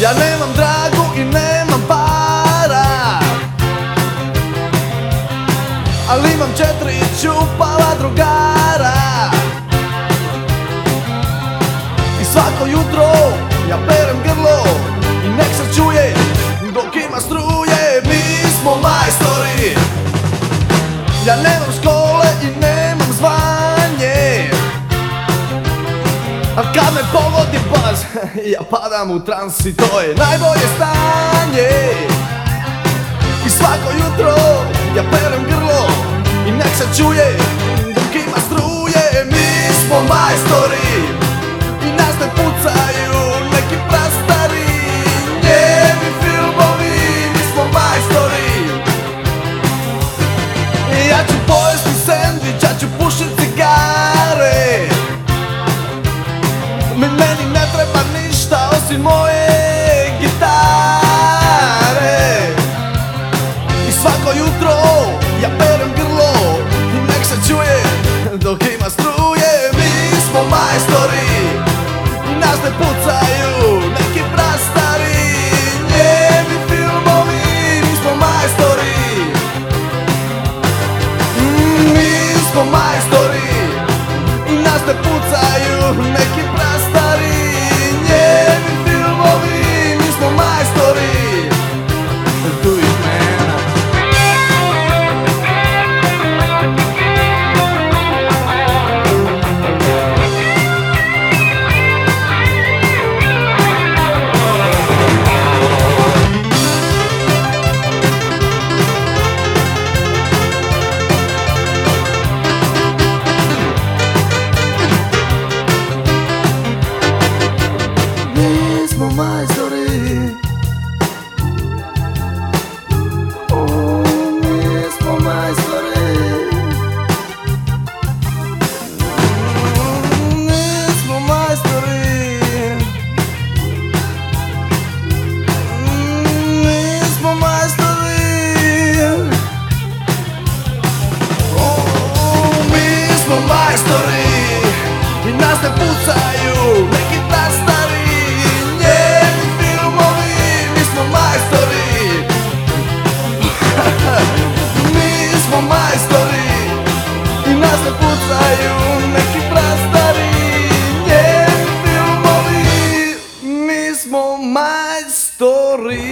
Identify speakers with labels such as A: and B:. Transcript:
A: Ja nemam dragu Ali imam četiri čupava drugara. I svako jutro ja perem grlo I nek se čuje dok ima struje. Mi smo majstori. Ja nemam škole i nemam zvanje. A kad me pogodi baz, ja padam u trans i to je najbolje stanje se čuje, dukima struje. Mi smo majstori i nas ne pucaju neki prastari. Njevi filmovi, mi smo majstori. Ja ću pojesti sandvič, ja ću pušiti cigare. Meni ne treba ništa osim ste pucaju neki bacaju neki plastari Njeni filmovi, mi smo majstori. Mi smo majstori I nas ne pucaju neki plastari Njeni filmovi, mi smo majstori.